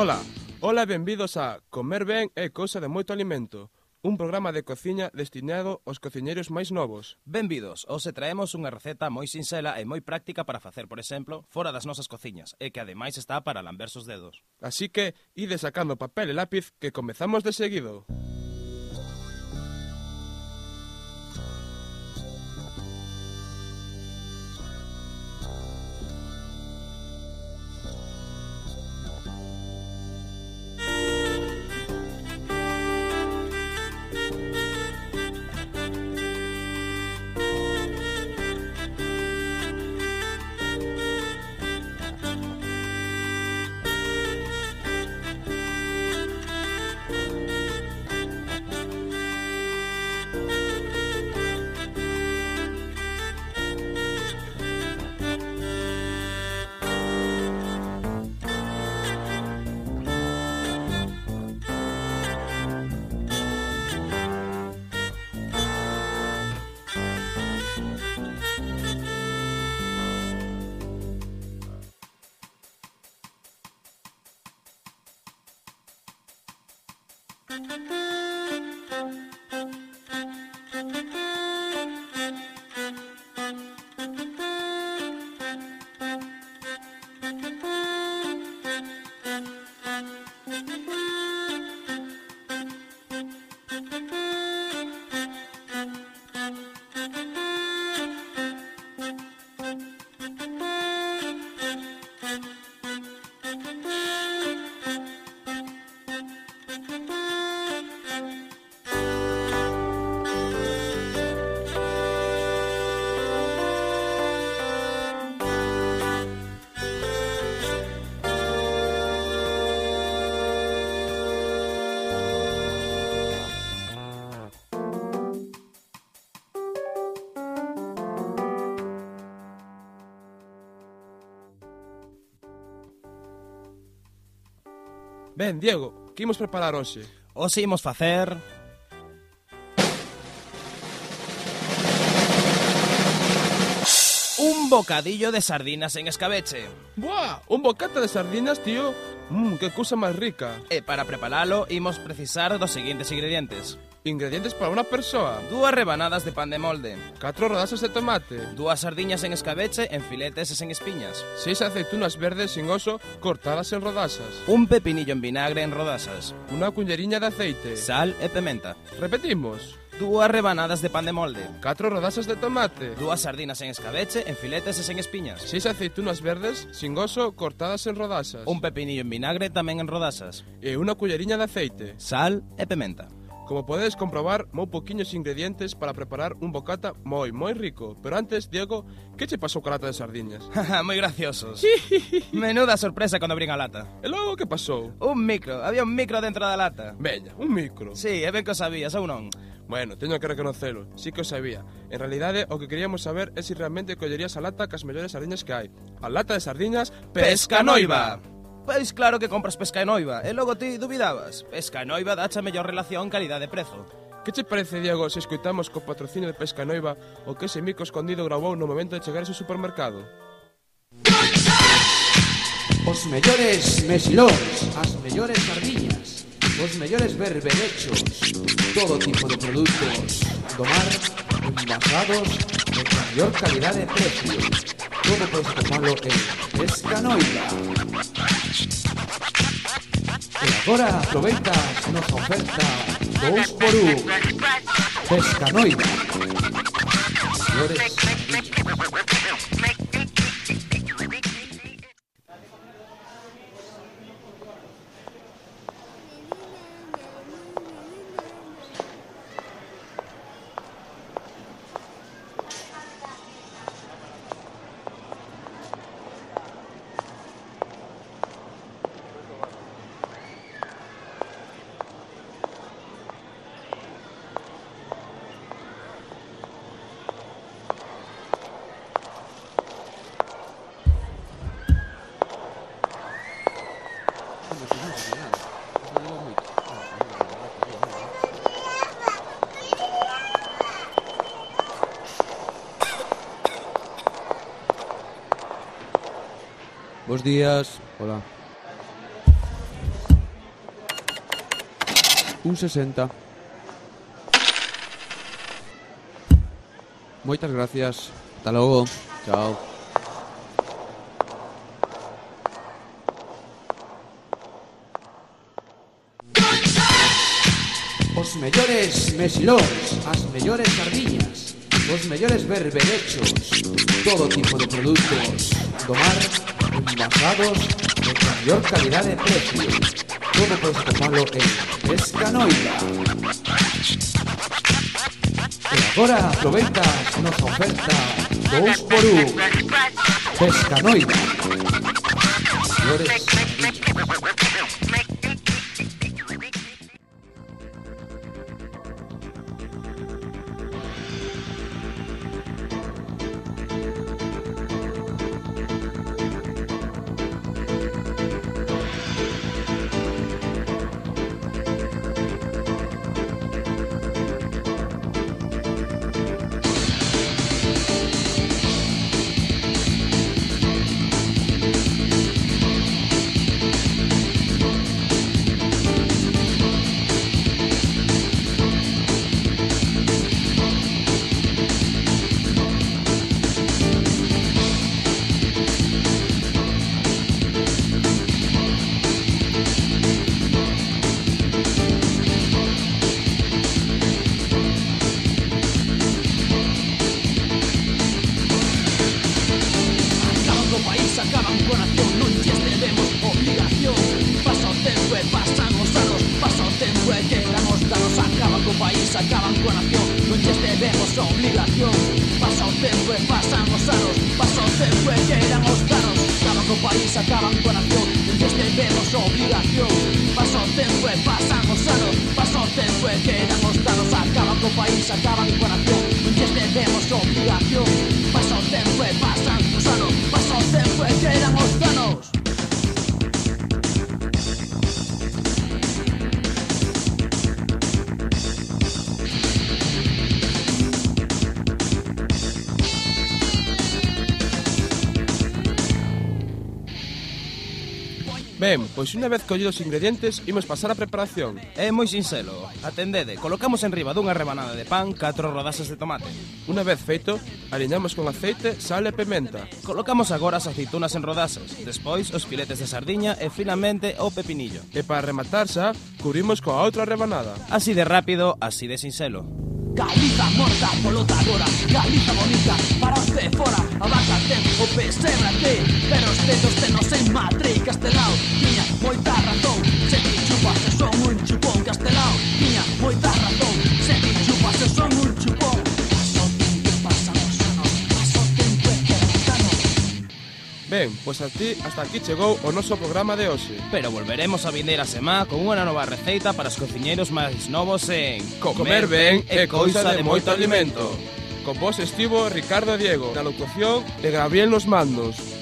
Ola, ola e benvidos a Comer ben é cousa de moito alimento, un programa de cociña destinado aos cociñeiros máis novos. Benvidos, hoxe traemos unha receta moi sinxela e moi práctica para facer, por exemplo, fora das nosas cociñas, e que ademais está para lamber os dedos. Así que, ide sacando papel e lápiz que comezamos de seguido. Música Thank you. Ben, Diego, que imos preparar hoxe? Hoxe imos facer... Un bocadillo de sardinas en escabeche. Buah, un bocata de sardinas, tío. Mmm, que cousa máis rica. E para preparalo imos precisar dos seguintes ingredientes. Ingredientes para unha persoa. Dúas rebanadas de pan de molde. Catro rodaxas de tomate. Dúas sardiñas en escabeche en filetes e sen espiñas. Seis aceitunas verdes sin oso cortadas en rodaxas. Un pepinillo en vinagre en rodaxas. Unha cuñeriña de aceite. Sal e pementa. Repetimos. Dúas rebanadas de pan de molde. Catro rodaxas de tomate. Dúas sardinas en escabeche en filetes e sen espiñas. Seis aceitunas verdes sin oso cortadas en rodaxas. Un pepinillo en vinagre tamén en rodaxas. E unha cuñeriña de aceite. Sal e pementa. Como podedes comprobar, moi poquiños ingredientes para preparar un bocata moi, moi rico. Pero antes, Diego, que che pasou ca lata de sardiñas? moi graciosos. Menuda sorpresa cando abrín a lata. E logo que pasou? Un micro, había un micro dentro da lata. Veña, un micro. Sí, é ben que o sabías, ou non? Bueno, teño que reconocelo, sí que o sabía. En realidade, o que queríamos saber é se si realmente collerías a lata cas mellores sardiñas que hai. A lata de sardiñas Pesca Noiva. Pois claro que compras pesca en Oiva, e logo ti dubidabas. Pesca en Oiva dacha mellor relación calidade-prezo. Que che parece, Diego, se escoitamos co patrocinio de Pesca Noiva o que ese mico escondido grabou no momento de chegar ao supermercado? Os mellores mesilóns, as mellores sardiñas, os mellores berberechos, todo tipo de produtos do mar, envasados, de maior calidade e precio. Todo podes comprarlo en Pescanoiva. Agora aproveita a nosa oferta 2 por 1 Pesca Noiva Bos días. Hola. Un 60. Moitas gracias. Hasta logo. Chao. Os mellores mesilóns, as mellores sardiñas, os mellores berberechos, todo tipo de produtos do mar envasados e con mellor calidade e precio. Todo podes comprarlo en Pescanoida. E agora aproveita a nosa oferta 2 por 1 Pescanoida Mellores acaban co nación Non lles debemos obligación. Pasa o tempo e pasan os anos Pasa o tempo e quedan os danos Acaban co país, acaban co nación Non lles debemos obligación. Pasa o tempo e pasan os anos Pasa o tempo e quedan os danos Acaban co país, acaban co nación Non lles debemos obligación. Pasa o tempo e pasan os anos Pasa o tempo e quedan os danos Acaban co país, acaban co nación Non lles debemos obligación Pasa o tempo tempo Ben, pois unha vez collidos os ingredientes, imos pasar á preparación. É moi sinxelo. Atendede, colocamos enriba dunha rebanada de pan catro rodaxas de tomate. Unha vez feito, aliñamos con aceite, sal e pimenta. Colocamos agora as aceitunas en rodaxas, despois os filetes de sardiña e finalmente o pepinillo. E para rematar xa, cubrimos coa outra rebanada. Así de rápido, así de sinxelo. Galiza morta, polotadora, Galiza bonita, para os de fora, abácate ou pesébrate, pero os dedos te nos mata. Pois ti hasta aquí chegou o noso programa de hoxe. Pero volveremos a vindeira semá con unha nova receita para os cociñeiros máis novos en Comer, Comer ben é cousa de, de moito alimento. alimento. Con vos estivo Ricardo Diego, na locución de Gabriel Nos Mandos.